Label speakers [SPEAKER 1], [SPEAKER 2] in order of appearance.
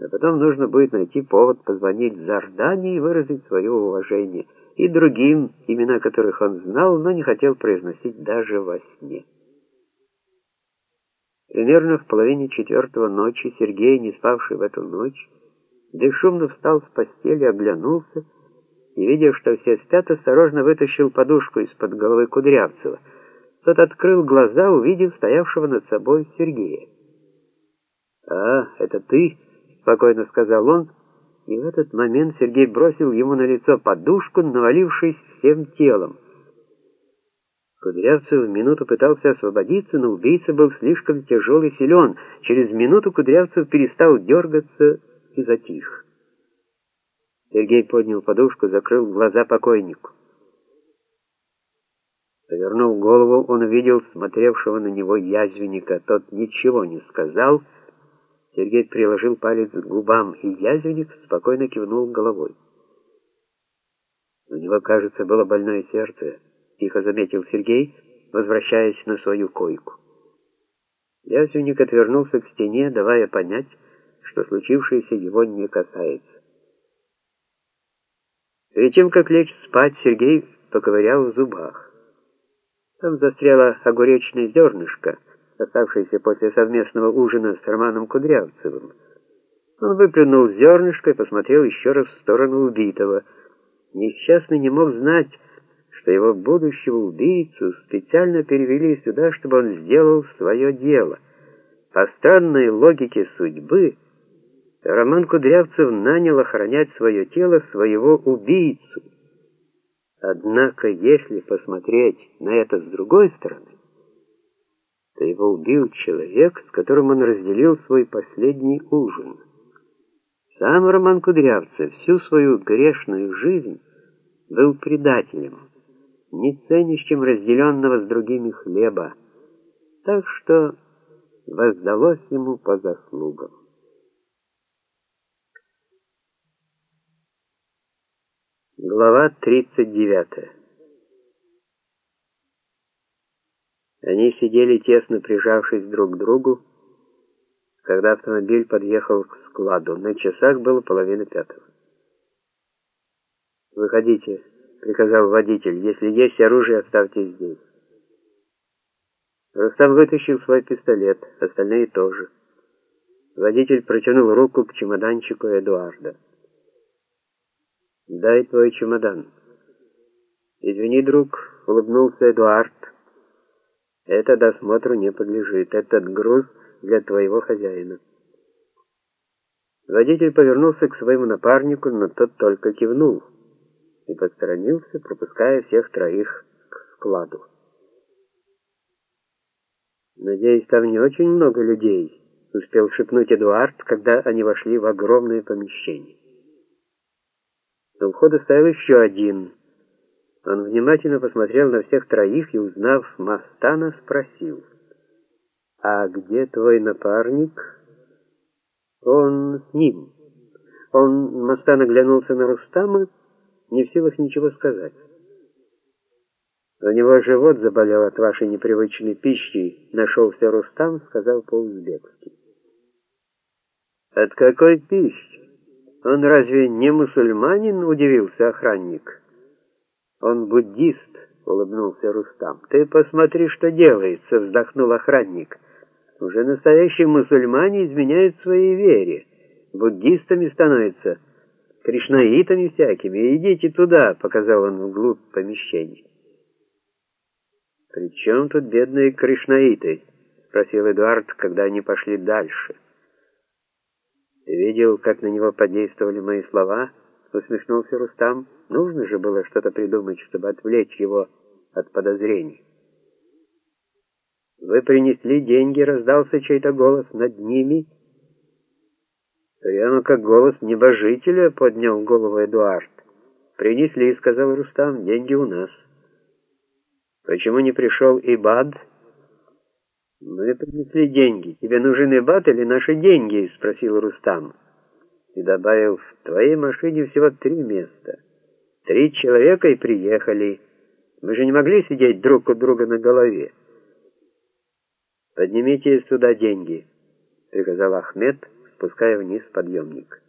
[SPEAKER 1] А потом нужно будет найти повод позвонить Зардане и выразить свое уважение, и другим, имена которых он знал, но не хотел произносить даже во сне. Примерно в половине четвертого ночи Сергей, не спавший в эту ночь, бесшумно встал с постели, оглянулся и, видя, что все спят, осторожно вытащил подушку из-под головы Кудрявцева. Тот открыл глаза, увидев стоявшего над собой Сергея. «А, это ты?» — спокойно сказал он, и в этот момент Сергей бросил ему на лицо подушку, навалившись всем телом. Кудрявцев минуту пытался освободиться, но убийца был слишком тяжел и силен. Через минуту Кудрявцев перестал дергаться и затих. Сергей поднял подушку, закрыл глаза покойнику. Повернув голову, он увидел смотревшего на него язвенника. Тот ничего не сказал. Сергей приложил палец к губам, и язвенник спокойно кивнул головой. У него, кажется, было больное сердце, тихо заметил Сергей, возвращаясь на свою койку. Язвенник отвернулся к стене, давая понять, что случившееся его не касается. Перед тем, как лечь спать, Сергей поковырял в зубах. Там застряло огуречное зернышко, оставшееся после совместного ужина с Романом Кудрявцевым. Он выплюнул зернышко и посмотрел еще раз в сторону убитого. Несчастный не мог знать, что его будущего убийцу специально перевели сюда, чтобы он сделал свое дело. По странной логике судьбы, Роман Кудрявцев нанял охранять свое тело своего убийцу. Однако, если посмотреть на это с другой стороны, то его убил человек, с которым он разделил свой последний ужин. Сам Роман Кудрявцев всю свою грешную жизнь был предателем, не ценящим разделенного с другими хлеба, так что воздалось ему по заслугам. Глава 39. Они сидели тесно прижавшись друг к другу, когда автомобиль подъехал к складу. На часах было половина пятого. «Выходите», — приказал водитель. «Если есть оружие, оставьте здесь». Рустам вытащил свой пистолет, остальные тоже. Водитель протянул руку к чемоданчику Эдуарда. «Дай твой чемодан». «Извини, друг», — улыбнулся Эдуард. «Это досмотру не подлежит. Этот груз для твоего хозяина». Водитель повернулся к своему напарнику, но тот только кивнул и посторонился, пропуская всех троих к складу. «Надеюсь, там не очень много людей», — успел шепнуть Эдуард, когда они вошли в огромное помещение. У входа стоял еще один. Он внимательно посмотрел на всех троих и, узнав Мастана, спросил. «А где твой напарник?» «Он с ним». Он, Мастан оглянулся на Рустама, не в силах ничего сказать. «У него живот заболел от вашей непривычной пищи», — нашелся Рустам, сказал по-узбекски. «От какой пищи?» «Он разве не мусульманин?» — удивился охранник. «Он буддист», — улыбнулся Рустам. «Ты посмотри, что делается», — вздохнул охранник. «Уже настоящие мусульмане изменяют своей вере. Буддистами становятся, кришнаитами всякими. Идите туда», — показал он вглубь помещения. «При чем тут бедные кришнаиты?» — спросил Эдуард, когда они пошли дальше. «Видел, как на него подействовали мои слова?» — усмехнулся Рустам. «Нужно же было что-то придумать, чтобы отвлечь его от подозрений». «Вы принесли деньги», — раздался чей-то голос над ними. «Прямо как голос небожителя», — поднял голову Эдуард. «Принесли», — сказал Рустам, — «деньги у нас». «Почему не пришел Ибад?» «Мы принесли деньги. Тебе нужен Ибат или наши деньги?» — спросил Рустам. И добавил, «В твоей машине всего три места. Три человека и приехали. Мы же не могли сидеть друг у друга на голове». «Поднимите сюда деньги», — приказал Ахмед, спуская вниз подъемник.